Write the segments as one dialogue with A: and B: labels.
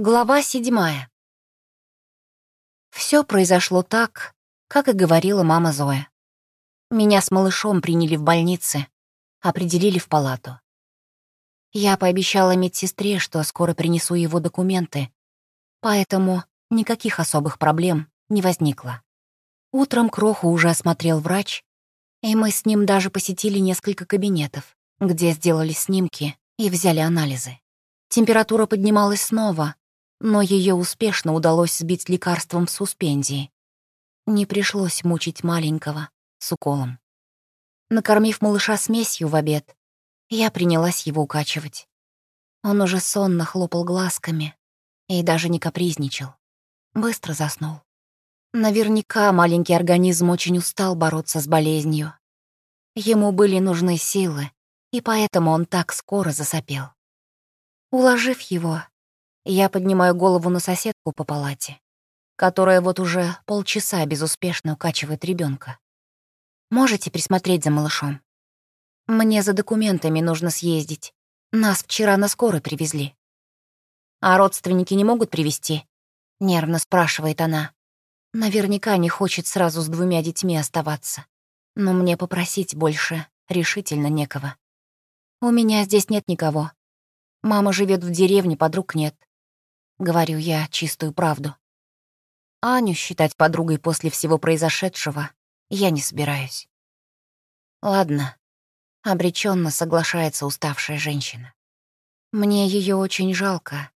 A: Глава седьмая. Все произошло так, как и говорила мама Зоя. Меня с малышом приняли в больнице, определили в палату. Я пообещала медсестре, что скоро принесу его документы, поэтому никаких особых проблем не возникло. Утром Кроху уже осмотрел врач, и мы с ним даже посетили несколько кабинетов, где сделали снимки и взяли анализы. Температура поднималась снова, но ее успешно удалось сбить лекарством в суспензии. Не пришлось мучить маленького с уколом. Накормив малыша смесью в обед, я принялась его укачивать. Он уже сонно хлопал глазками и даже не капризничал. Быстро заснул. Наверняка маленький организм очень устал бороться с болезнью. Ему были нужны силы, и поэтому он так скоро засопел. Уложив его, я поднимаю голову на соседку по палате, которая вот уже полчаса безуспешно укачивает ребенка. Можете присмотреть за малышом? Мне за документами нужно съездить. Нас вчера на скорой привезли. А родственники не могут привезти? Нервно спрашивает она. Наверняка не хочет сразу с двумя детьми оставаться. Но мне попросить больше решительно некого. У меня здесь нет никого. Мама живет в деревне, подруг нет. Говорю я чистую правду. Аню считать подругой после всего произошедшего я не собираюсь. Ладно, обреченно соглашается уставшая женщина. Мне ее очень жалко.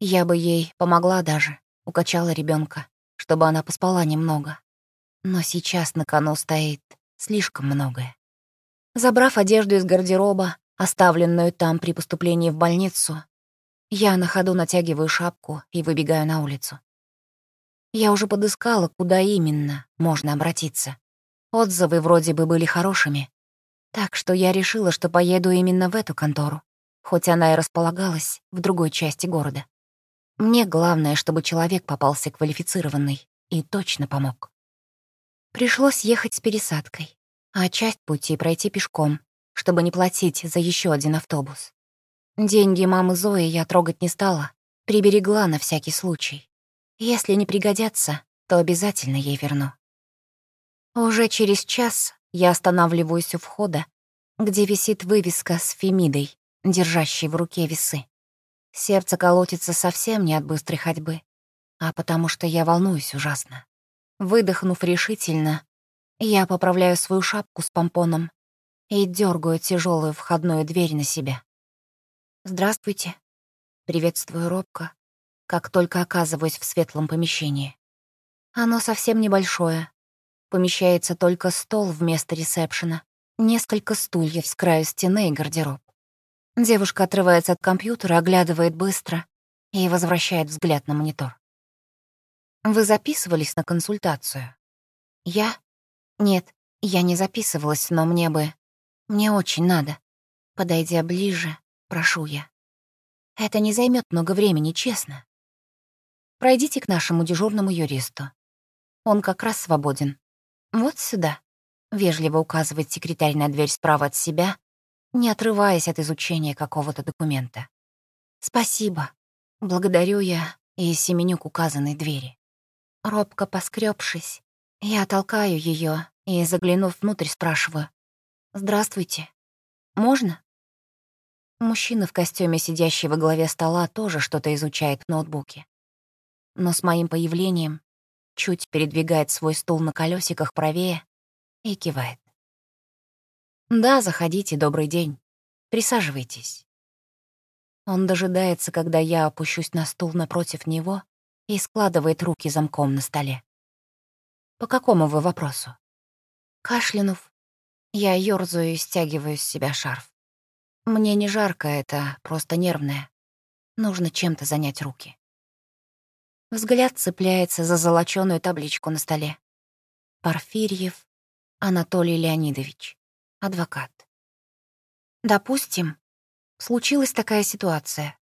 A: Я бы ей помогла даже, укачала ребенка, чтобы она поспала немного. Но сейчас на кону стоит слишком многое. Забрав одежду из гардероба, оставленную там при поступлении в больницу, я на ходу натягиваю шапку и выбегаю на улицу. Я уже подыскала, куда именно можно обратиться. Отзывы вроде бы были хорошими. Так что я решила, что поеду именно в эту контору, хоть она и располагалась в другой части города. Мне главное, чтобы человек попался квалифицированный и точно помог. Пришлось ехать с пересадкой, а часть пути пройти пешком, чтобы не платить за еще один автобус. Деньги мамы Зои я трогать не стала, приберегла на всякий случай. Если не пригодятся, то обязательно ей верну. Уже через час я останавливаюсь у входа, где висит вывеска с Фемидой, держащей в руке весы. Сердце колотится совсем не от быстрой ходьбы, а потому что я волнуюсь ужасно. Выдохнув решительно, я поправляю свою шапку с помпоном и дергаю тяжелую входную дверь на себя. «Здравствуйте». Приветствую робко, как только оказываюсь в светлом помещении. Оно совсем небольшое. Помещается только стол вместо ресепшена, несколько стульев с краю стены и гардероб. Девушка отрывается от компьютера, оглядывает быстро и возвращает взгляд на монитор. «Вы записывались на консультацию?» «Я?» «Нет, я не записывалась, но мне бы... Мне очень надо». Подойдя ближе, прошу я. Это не займет много времени, честно. Пройдите к нашему дежурному юристу. Он как раз свободен. Вот сюда. Вежливо указывает секретарь на дверь справа от себя, не отрываясь от изучения какого-то документа. Спасибо. Благодарю я и семеню к указанной двери. Робко поскребшись, я толкаю ее и, заглянув внутрь, спрашиваю. «Здравствуйте. Можно?» Мужчина в костюме, сидящий во главе стола, тоже что-то изучает в ноутбуке. Но с моим появлением чуть передвигает свой стул на колесиках правее и кивает. «Да, заходите, добрый день. Присаживайтесь». Он дожидается, когда я опущусь на стул напротив него и складывает руки замком на столе. «По какому вы вопросу?» Кашлянув, я ёрзаю и стягиваю с себя шарф. Мне не жарко, это просто нервное. Нужно чем-то занять руки. Взгляд цепляется за золочёную табличку на столе. Порфирьев Анатолий Леонидович, адвокат. Допустим, случилась такая ситуация.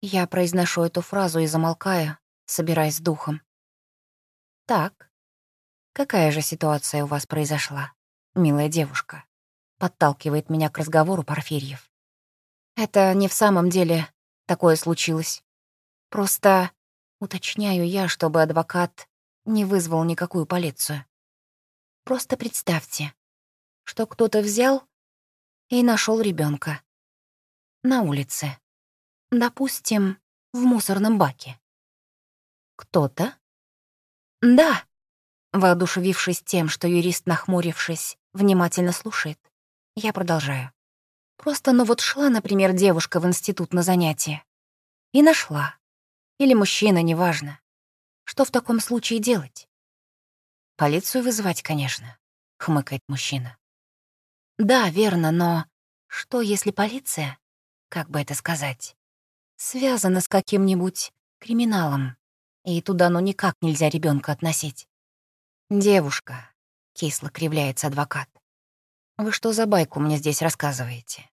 A: Я произношу эту фразу и замолкаю, собираясь с духом. Так, какая же ситуация у вас произошла, милая девушка? Подталкивает меня к разговору Порфирьев. Это не в самом деле такое случилось. Просто уточняю я, чтобы адвокат не вызвал никакую полицию. Просто представьте, что кто-то взял и нашел ребенка на улице. Допустим, в мусорном баке. Кто-то? Да, воодушевившись тем, что юрист, нахмурившись, внимательно слушает, я продолжаю. Просто, ну вот шла, например, девушка в институт на занятие. И нашла. Или мужчина, неважно. Что в таком случае делать? Полицию вызывать, конечно, хмыкает мужчина. Да, верно, но что, если полиция, как бы это сказать, связана с каким-нибудь криминалом, и туда ну никак нельзя ребенка относить? Девушка, кисло кривляется адвокат. Вы что за байку мне здесь рассказываете?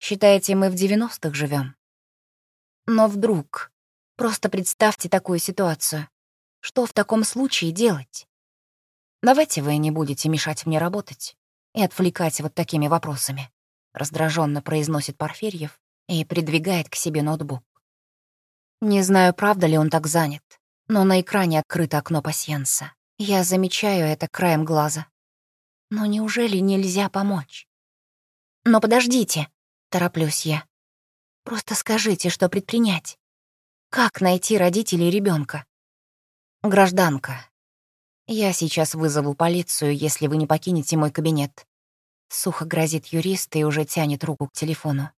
A: Считаете, мы в 90-х живем? Но вдруг, просто представьте такую ситуацию. Что в таком случае делать? Давайте вы не будете мешать мне работать и отвлекать вот такими вопросами. Раздраженно произносит Порфирьев и придвигает к себе ноутбук. Не знаю, правда ли он так занят, но на экране открыто окно пасьянса. Я замечаю это краем глаза. Но неужели нельзя помочь? Но подождите, тороплюсь я. Просто скажите, что предпринять. Как найти родителей ребенка? Гражданка. Я сейчас вызову полицию, если вы не покинете мой кабинет. Сухо грозит юрист и уже тянет руку к телефону.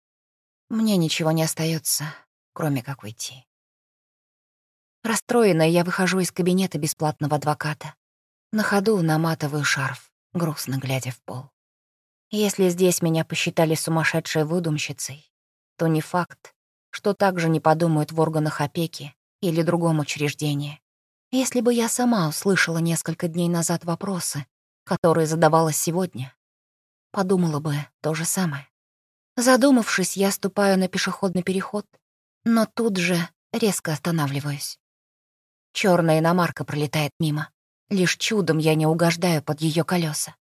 A: Мне ничего не остается, кроме как уйти. Расстроенная, я выхожу из кабинета бесплатного адвоката. На ходу наматываю шарф грустно глядя в пол. Если здесь меня посчитали сумасшедшей выдумщицей, то не факт, что так же не подумают в органах опеки или другом учреждении. Если бы я сама услышала несколько дней назад вопросы, которые задавала сегодня, подумала бы то же самое. Задумавшись, я ступаю на пешеходный переход, но тут же резко останавливаюсь. Черная иномарка пролетает мимо. Лишь чудом я не угождаю под ее колеса.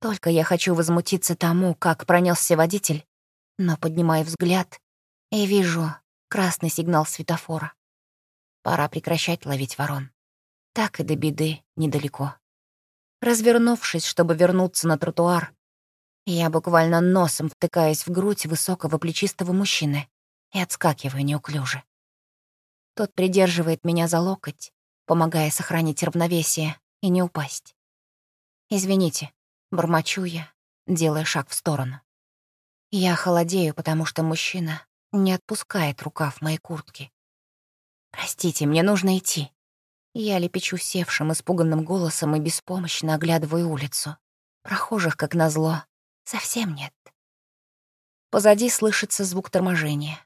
A: Только я хочу возмутиться тому, как пронесся водитель, но поднимаю взгляд и вижу красный сигнал светофора. Пора прекращать ловить ворон. Так и до беды недалеко. Развернувшись, чтобы вернуться на тротуар, я буквально носом втыкаюсь в грудь высокого плечистого мужчины и отскакиваю неуклюже. Тот придерживает меня за локоть, помогая сохранить равновесие и не упасть. «Извините», — бормочу я, делая шаг в сторону. Я холодею, потому что мужчина не отпускает рукав моей куртки. «Простите, мне нужно идти». Я лепечу севшим, испуганным голосом и беспомощно оглядываю улицу. Прохожих, как назло, совсем нет. Позади слышится звук торможения.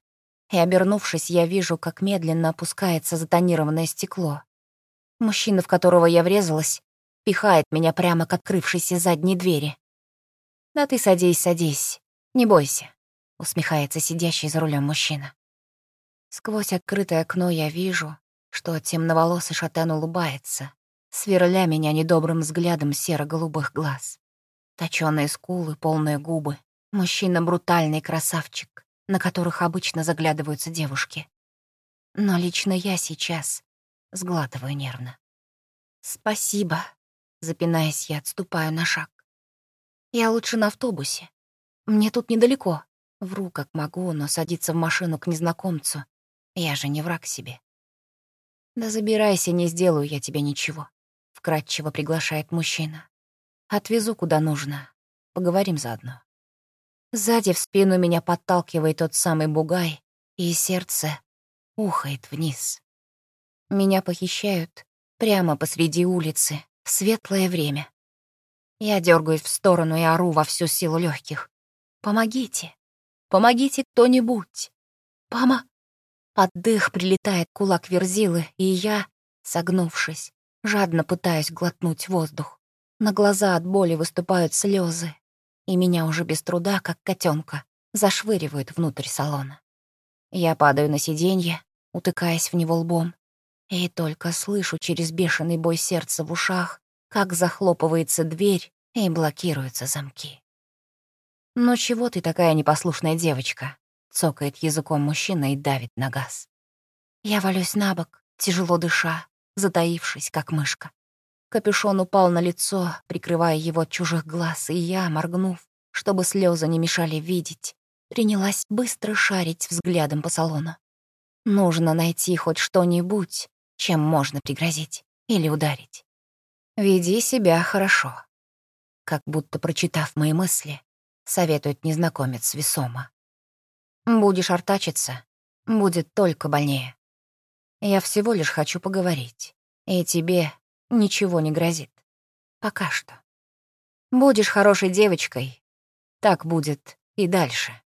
A: И, обернувшись, я вижу, как медленно опускается затонированное стекло, Мужчина, в которого я врезалась, пихает меня прямо к открывшейся задней двери. «Да ты садись, садись, не бойся», — усмехается сидящий за рулем мужчина. Сквозь открытое окно я вижу, что темноволосый шатен улыбается, сверля меня недобрым взглядом серо-голубых глаз. Точёные скулы, полные губы. Мужчина — брутальный красавчик, на которых обычно заглядываются девушки. Но лично я сейчас Сглатываю нервно. «Спасибо», — запинаясь, я отступаю на шаг. «Я лучше на автобусе. Мне тут недалеко. Вру, как могу, но садиться в машину к незнакомцу. Я же не враг себе». «Да забирайся, не сделаю я тебе ничего», — вкратчиво приглашает мужчина. «Отвезу куда нужно. Поговорим заодно». Сзади в спину меня подталкивает тот самый бугай, и сердце ухает вниз. Меня похищают прямо посреди улицы, в светлое время. Я дергаюсь в сторону и ору во всю силу легких. «Помогите! Помогите кто-нибудь! Пома...» Под дых прилетает кулак верзилы, и я, согнувшись, жадно пытаюсь глотнуть воздух. На глаза от боли выступают слезы, и меня уже без труда, как котенка, зашвыривают внутрь салона. Я падаю на сиденье, утыкаясь в него лбом, и только слышу через бешеный бой сердца в ушах, как захлопывается дверь и блокируются замки. «Ну чего ты такая непослушная девочка?» — цокает языком мужчина и давит на газ. Я валюсь на бок, тяжело дыша, затаившись, как мышка. Капюшон упал на лицо, прикрывая его от чужих глаз, и я, моргнув, чтобы слезы не мешали видеть, принялась быстро шарить взглядом по салону. Нужно найти хоть что-нибудь, чем можно пригрозить или ударить. Веди себя хорошо. Как будто прочитав мои мысли, советует незнакомец весомо. Будешь артачиться, будет только больнее. Я всего лишь хочу поговорить, и тебе ничего не грозит. Пока что. Будешь хорошей девочкой, так будет и дальше.